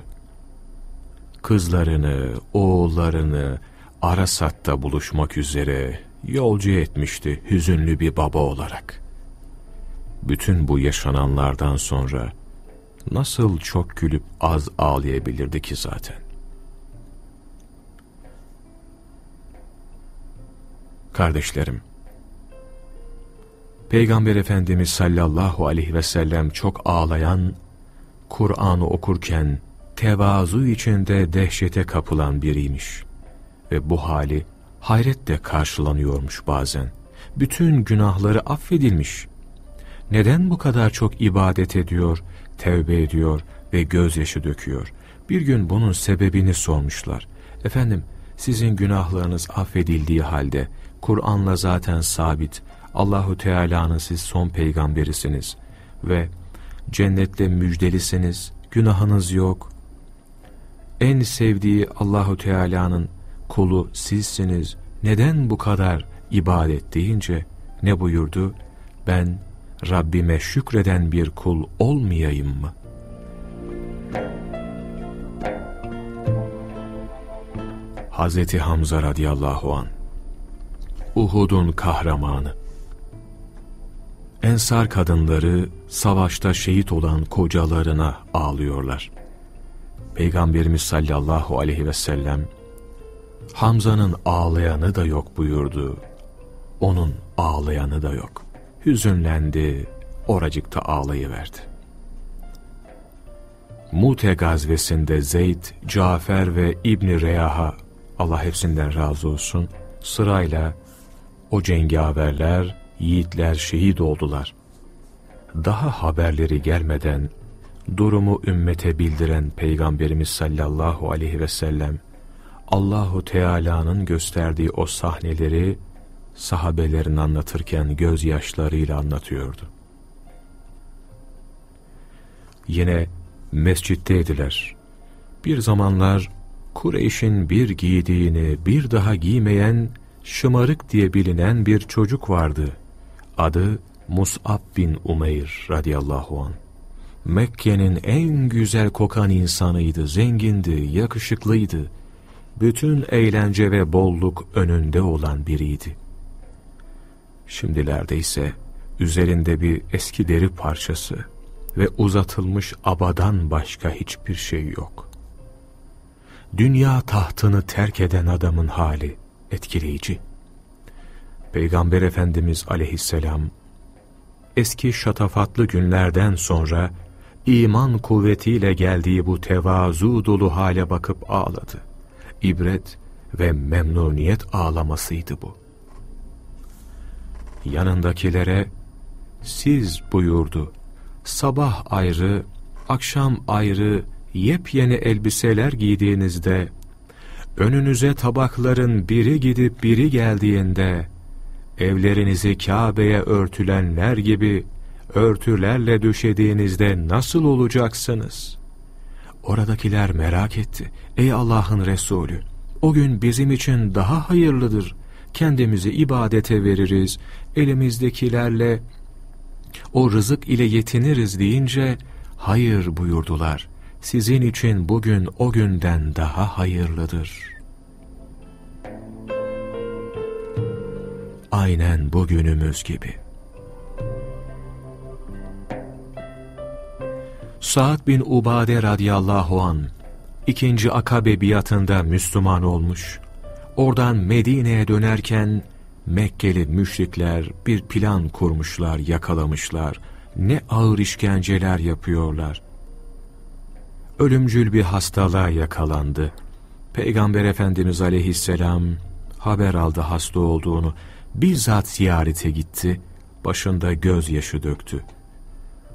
Kızlarını, oğullarını Arasat'ta buluşmak üzere yolcu etmişti hüzünlü bir baba olarak. Bütün bu yaşananlardan sonra nasıl çok gülüp az ağlayabilirdi ki zaten. Kardeşlerim, Peygamber Efendimiz sallallahu aleyhi ve sellem çok ağlayan, Kur'an'ı okurken tevazu içinde dehşete kapılan biriymiş. Ve bu hali hayretle karşılanıyormuş bazen. Bütün günahları affedilmiş. Neden bu kadar çok ibadet ediyor, tevbe ediyor ve gözyaşı döküyor? Bir gün bunun sebebini sormuşlar. Efendim, sizin günahlarınız affedildiği halde Kur'an'la zaten sabit, Allahu Teala'nın siz son peygamberisiniz ve cennetle müjdelisiniz, günahınız yok. En sevdiği Allahu Teala'nın kulu sizsiniz. Neden bu kadar ibadet deyince ne buyurdu? Ben Rabbime şükreden bir kul olmayayım mı? Hazreti Hamza radıyallahu an Uhud'un kahramanı Ensar kadınları savaşta şehit olan kocalarına ağlıyorlar. Peygamberimiz sallallahu aleyhi ve sellem Hamza'nın ağlayanı da yok buyurdu. Onun ağlayanı da yok. Hüzünlendi, oracıkta ağlayıverdi. Mute gazvesinde Zeyd, Cafer ve İbni Reyaha, Allah hepsinden razı olsun, sırayla o cengaverler, yiğitler şehit oldular. Daha haberleri gelmeden durumu ümmete bildiren Peygamberimiz sallallahu aleyhi ve sellem Allahu Teala'nın gösterdiği o sahneleri sahabelerin anlatırken gözyaşlarıyla anlatıyordu. Yine mescitteydiler. Bir zamanlar Kureyş'in bir giydiğini bir daha giymeyen şımarık diye bilinen bir çocuk vardı. Adı Mus'ab bin Umeyr radıyallahu an. Mekke'nin en güzel kokan insanıydı, zengindi, yakışıklıydı. Bütün eğlence ve bolluk önünde olan biriydi. Şimdilerde ise üzerinde bir eski deri parçası ve uzatılmış abadan başka hiçbir şey yok. Dünya tahtını terk eden adamın hali etkileyici. Peygamber Efendimiz aleyhisselam eski şatafatlı günlerden sonra iman kuvvetiyle geldiği bu tevazu dolu hale bakıp ağladı. İbret ve memnuniyet ağlamasıydı bu. Yanındakilere siz buyurdu. Sabah ayrı, akşam ayrı yepyeni elbiseler giydiğinizde, önünüze tabakların biri gidip biri geldiğinde, evlerinizi Kabe'ye örtülenler gibi örtülerle döşediğinizde nasıl olacaksınız? Oradakiler merak etti. Ey Allah'ın Resulü! O gün bizim için daha hayırlıdır. Kendimizi ibadete veririz, elimizdekilerle o rızık ile yetiniriz deyince, hayır buyurdular. Sizin için bugün o günden daha hayırlıdır.'' Aynen bugünümüz gibi. Sa'd bin Ubade radıyallahu an ikinci Akabe biatında Müslüman olmuş. Oradan Medine'ye dönerken Mekkeli müşrikler bir plan kurmuşlar, yakalamışlar. Ne ağır işkenceler yapıyorlar. Ölümcül bir hastalığa yakalandı. Peygamber Efendimiz aleyhisselam haber aldı hasta olduğunu bizzat ziyarete gitti, başında gözyaşı döktü.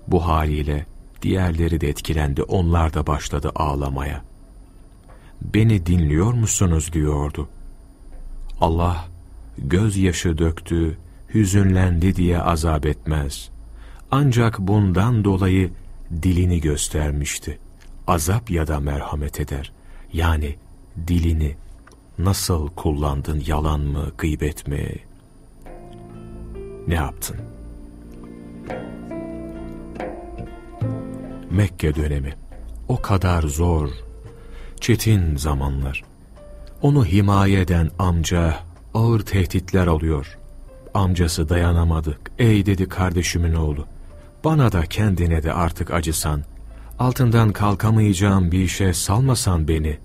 Bu haliyle diğerleri de etkilendi, onlar da başladı ağlamaya. Beni dinliyor musunuz diyordu. Allah gözyaşı döktü, hüzünlendi diye azap etmez. Ancak bundan dolayı dilini göstermişti. Azap ya da merhamet eder. Yani dilini nasıl kullandın, yalan mı, gıybet mi, ne yaptın? Mekke dönemi. O kadar zor, çetin zamanlar. Onu himaye eden amca ağır tehditler alıyor. Amcası dayanamadı. Ey dedi kardeşimin oğlu. Bana da kendine de artık acısan. Altından kalkamayacağım bir işe salmasan beni.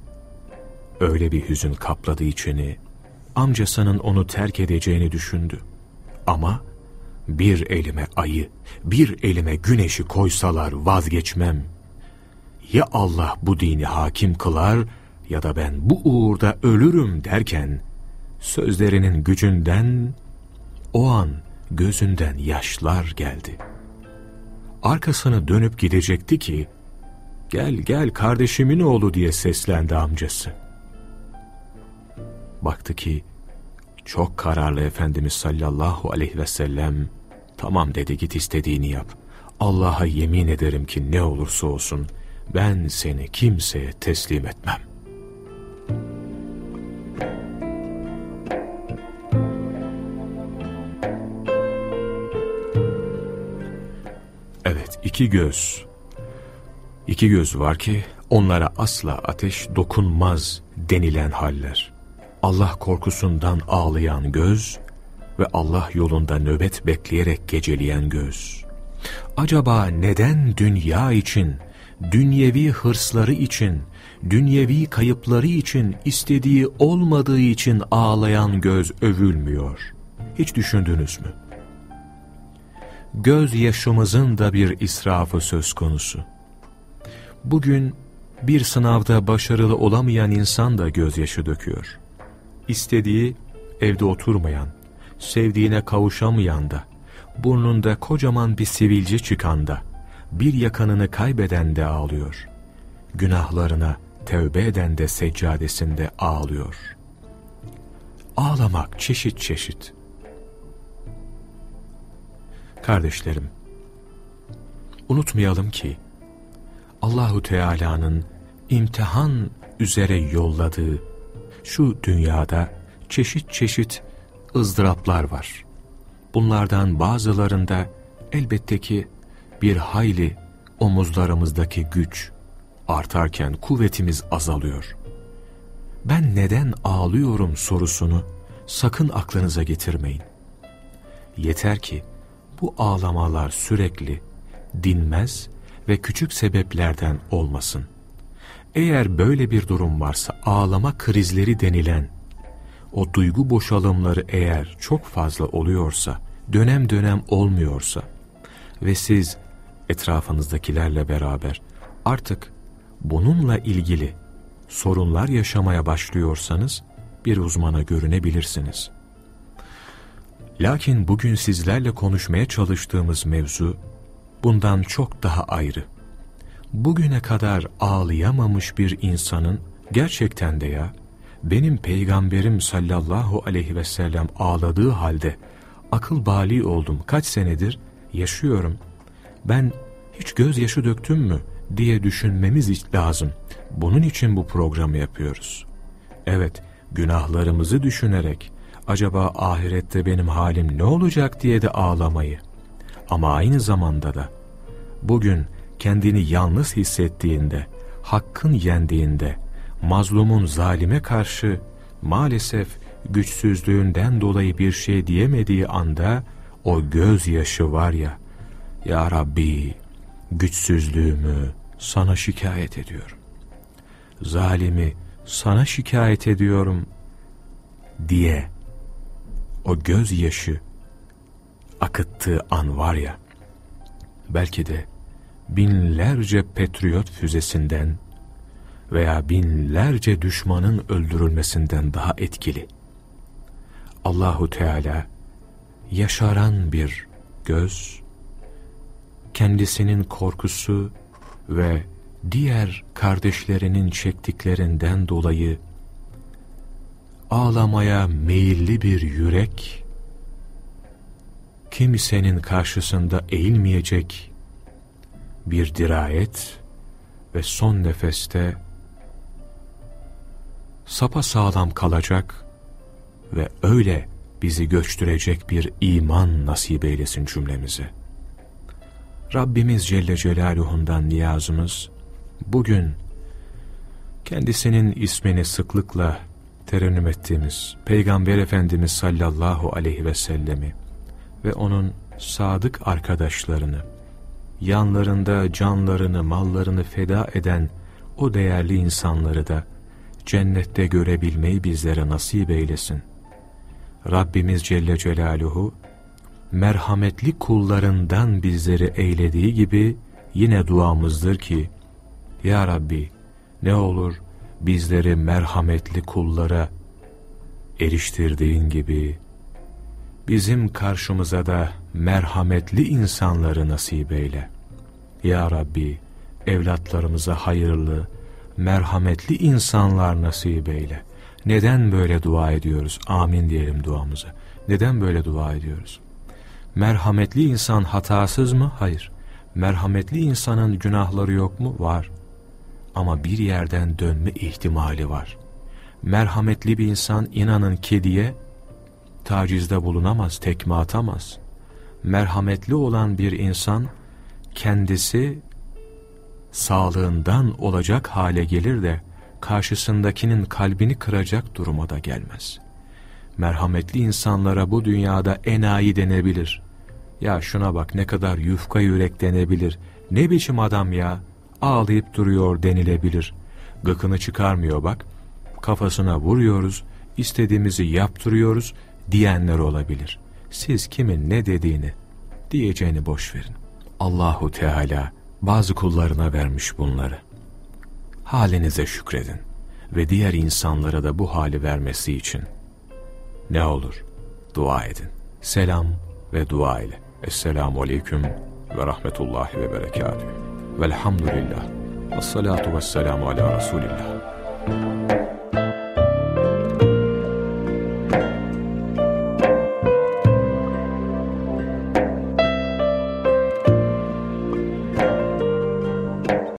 Öyle bir hüzün kapladı içini. Amcasının onu terk edeceğini düşündü. Ama bir elime ayı, bir elime güneşi koysalar vazgeçmem. Ya Allah bu dini hakim kılar ya da ben bu uğurda ölürüm derken sözlerinin gücünden o an gözünden yaşlar geldi. Arkasını dönüp gidecekti ki gel gel kardeşimin oğlu diye seslendi amcası. Baktı ki çok kararlı Efendimiz sallallahu aleyhi ve sellem tamam dedi git istediğini yap. Allah'a yemin ederim ki ne olursa olsun ben seni kimseye teslim etmem. Evet iki göz. İki göz var ki onlara asla ateş dokunmaz denilen haller. Allah korkusundan ağlayan göz ve Allah yolunda nöbet bekleyerek geceleyen göz. Acaba neden dünya için, dünyevi hırsları için, dünyevi kayıpları için, istediği olmadığı için ağlayan göz övülmüyor? Hiç düşündünüz mü? Göz yaşımızın da bir israfı söz konusu. Bugün bir sınavda başarılı olamayan insan da gözyaşı döküyor. İstediği evde oturmayan, sevdiğine kavuşamayan da, burnunda kocaman bir sivilce çıkan da, bir yakanını kaybeden de ağlıyor. Günahlarına tevbe eden de seccadesinde ağlıyor. Ağlamak çeşit çeşit. Kardeşlerim, unutmayalım ki, Allahu Teala'nın imtihan üzere yolladığı şu dünyada çeşit çeşit ızdıraplar var. Bunlardan bazılarında elbette ki bir hayli omuzlarımızdaki güç artarken kuvvetimiz azalıyor. Ben neden ağlıyorum sorusunu sakın aklınıza getirmeyin. Yeter ki bu ağlamalar sürekli dinmez ve küçük sebeplerden olmasın. Eğer böyle bir durum varsa ağlama krizleri denilen o duygu boşalımları eğer çok fazla oluyorsa, dönem dönem olmuyorsa ve siz etrafınızdakilerle beraber artık bununla ilgili sorunlar yaşamaya başlıyorsanız bir uzmana görünebilirsiniz. Lakin bugün sizlerle konuşmaya çalıştığımız mevzu bundan çok daha ayrı. Bugüne kadar ağlayamamış bir insanın gerçekten de ya benim peygamberim sallallahu aleyhi ve sellem ağladığı halde akıl bali oldum kaç senedir yaşıyorum. Ben hiç gözyaşı döktüm mü diye düşünmemiz lazım. Bunun için bu programı yapıyoruz. Evet günahlarımızı düşünerek acaba ahirette benim halim ne olacak diye de ağlamayı ama aynı zamanda da bugün kendini yalnız hissettiğinde, hakkın yendiğinde, mazlumun zalime karşı maalesef güçsüzlüğünden dolayı bir şey diyemediği anda o gözyaşı var ya, Ya Rabbi güçsüzlüğümü sana şikayet ediyorum. Zalimi sana şikayet ediyorum diye o gözyaşı akıttığı an var ya, belki de binlerce petriyot füzesinden veya binlerce düşmanın öldürülmesinden daha etkili. Allahu Teala yaşaran bir göz, kendisinin korkusu ve diğer kardeşlerinin çektiklerinden dolayı ağlamaya meyilli bir yürek, kimsenin karşısında eğilmeyecek bir dirayet ve son nefeste sapa sağlam kalacak ve öyle bizi göçtürecek bir iman nasip eylesin cümlemize. Rabbimiz Celle Celaluhu'ndan niyazımız, bugün kendisinin ismini sıklıkla terennüm ettiğimiz Peygamber Efendimiz sallallahu aleyhi ve sellemi ve onun sadık arkadaşlarını, yanlarında canlarını, mallarını feda eden o değerli insanları da cennette görebilmeyi bizlere nasip eylesin. Rabbimiz Celle Celaluhu, merhametli kullarından bizleri eylediği gibi yine duamızdır ki, Ya Rabbi ne olur bizleri merhametli kullara eriştirdiğin gibi, bizim karşımıza da merhametli insanları nasip eyle. Ya Rabbi, evlatlarımıza hayırlı, merhametli insanlar nasip eyle. Neden böyle dua ediyoruz? Amin diyelim duamıza. Neden böyle dua ediyoruz? Merhametli insan hatasız mı? Hayır. Merhametli insanın günahları yok mu? Var. Ama bir yerden dönme ihtimali var. Merhametli bir insan inanın kediye tacizde bulunamaz, tekme atamaz. Merhametli olan bir insan kendisi sağlığından olacak hale gelir de karşısındakinin kalbini kıracak duruma da gelmez. Merhametli insanlara bu dünyada enayi denebilir. Ya şuna bak ne kadar yufka yürek denebilir. Ne biçim adam ya ağlayıp duruyor denilebilir. Gıkını çıkarmıyor bak. Kafasına vuruyoruz, istediğimizi yaptırıyoruz diyenler olabilir. Siz kimin ne dediğini, diyeceğini boş verin. Allahu Teala bazı kullarına vermiş bunları. halinize şükredin ve diğer insanlara da bu hali vermesi için ne olur dua edin. Selam ve dua ile. Esselamu Aleyküm ve Rahmetullahi ve Berekatuhu. Velhamdülillah. Ve salatu ve selamu ala Resulillah.